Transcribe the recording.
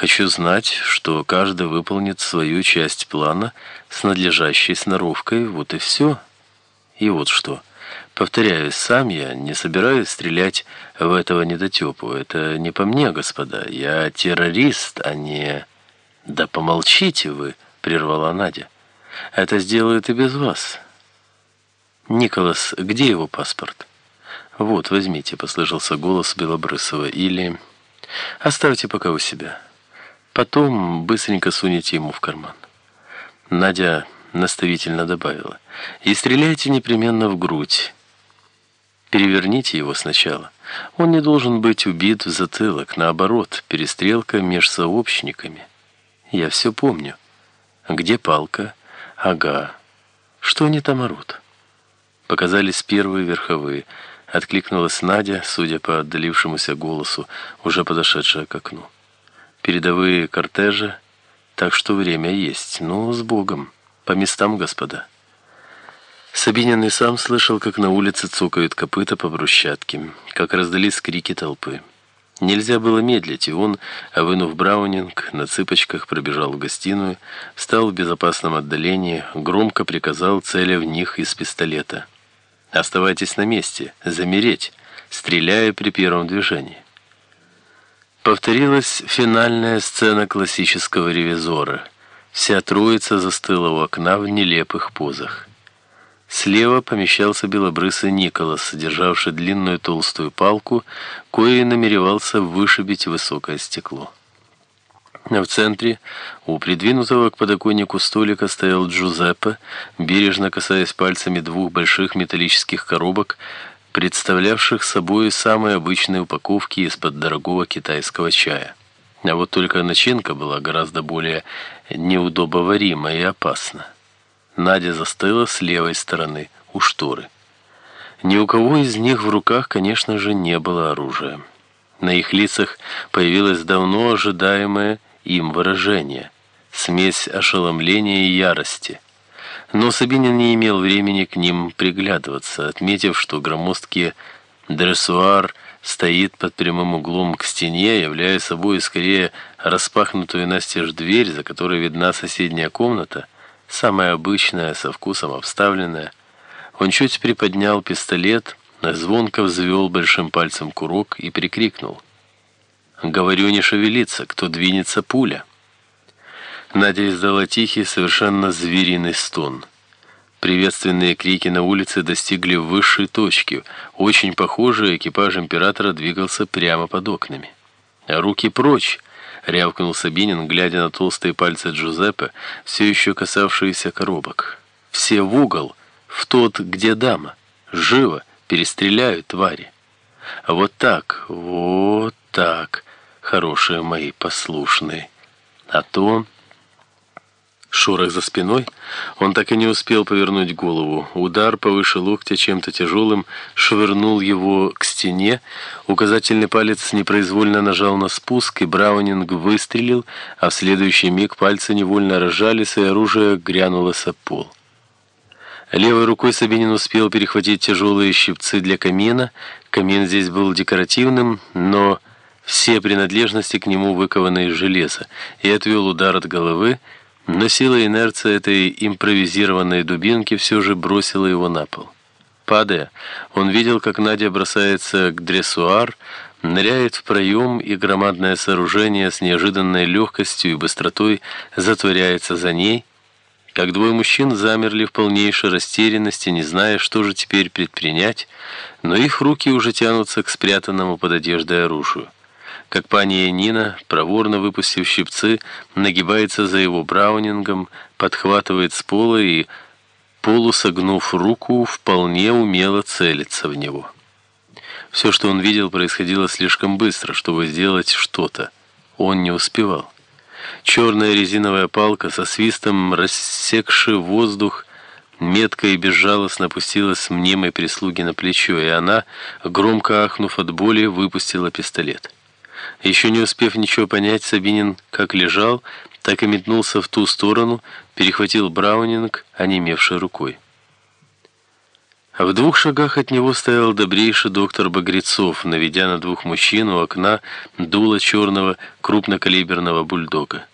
Хочу знать, что каждый выполнит свою часть плана с надлежащей сноровкой, вот и все. И вот что. Повторяю, сам я не собираюсь стрелять в этого недотепу. Это не по мне, господа. Я террорист, а не... Да помолчите вы, прервала Надя. Это сделают и без вас. Николас, где его паспорт? Вот, возьмите, послышался голос Белобрысова. Или... Оставьте пока у себя. Потом быстренько суните ему в карман. Надя наставительно добавила. И стреляйте непременно в грудь. Переверните его сначала. Он не должен быть убит в затылок. Наоборот, перестрелка меж сообщниками. Я все помню. Где палка? Ага. Что они там орут? Показались первые верховые. Откликнулась Надя, судя по отдалившемуся голосу, уже подошедшая к окну. Передовые кортежи, так что время есть. Ну, с Богом. По местам, господа. Сабинин и сам слышал, как на улице цокают копыта по брусчатке, как раздались крики толпы. Нельзя было медлить, и он, вынув браунинг, на цыпочках пробежал в гостиную, встал в безопасном отдалении, громко приказал, целя в них из пистолета. «Оставайтесь на месте, замереть, стреляя при первом движении». Повторилась финальная сцена классического ревизора. Вся троица застыла у окна в нелепых позах. Слева помещался белобрысый Николас, державший длинную толстую палку, кое намеревался вышибить высокое стекло. В центре, у придвинутого к подоконнику столика, стоял Джузеппе, бережно касаясь пальцами двух больших металлических коробок, представлявших собой самые обычные упаковки из-под дорогого китайского чая. А вот только начинка была гораздо более неудобоварима и опасна. Надя застыла с левой стороны, у шторы. Ни у кого из них в руках, конечно же, не было оружия. На их лицах появилось давно ожидаемое им выражение – смесь ошеломления и ярости. Но Сабинин не имел времени к ним приглядываться, отметив, что громоздкий дрессуар стоит под прямым углом к стене, являя собой скорее распахнутую настежь дверь, за которой видна соседняя комната – самая обычная, со вкусом обставленная. Он чуть приподнял пистолет, звонко взвел большим пальцем курок и прикрикнул. «Говорю, не шевелиться, кто двинется, пуля». Надя издала тихий, совершенно звериный стон. Приветственные крики на улице достигли высшей точки. Очень похоже, экипаж императора двигался прямо под окнами. «Руки прочь!» — рявкнул Сабинин, глядя на толстые пальцы Джузеппе, все еще касавшиеся коробок. «Все в угол, в тот, где дама. Живо, перестреляют твари. А вот так, вот так, хорошие мои послушные. А то...» Шорох за спиной. Он так и не успел повернуть голову. Удар повыше локтя чем-то тяжелым швырнул его к стене. Указательный палец непроизвольно нажал на спуск, и Браунинг выстрелил, а в следующий миг пальцы невольно разжались, и оружие грянулось об пол. Левой рукой Сабинин успел перехватить тяжелые щипцы для камина. Камин здесь был декоративным, но все принадлежности к нему выкованы из железа, и отвел удар от головы, но сила инерции этой импровизированной дубинки все же бросила его на пол. Падая, он видел, как Надя бросается к дрессуар, ныряет в проем, и громадное сооружение с неожиданной легкостью и быстротой затворяется за ней, как двое мужчин замерли в полнейшей растерянности, не зная, что же теперь предпринять, но их руки уже тянутся к спрятанному под одеждой оружию как пани Нина, проворно выпустив щипцы, нагибается за его браунингом, подхватывает с пола и, полусогнув руку, вполне умело целится в него. Все, что он видел, происходило слишком быстро, чтобы сделать что-то. Он не успевал. Черная резиновая палка со свистом, рассекший воздух, метко и безжалостно опустилась мнимой прислуги на плечо, и она, громко ахнув от боли, выпустила пистолет. Еще не успев ничего понять, Сабинин как лежал, так и метнулся в ту сторону, перехватил Браунинг, онемевшей рукой. В двух шагах от него стоял добрейший доктор Багрецов, наведя на двух мужчин у окна дуло черного крупнокалиберного бульдога.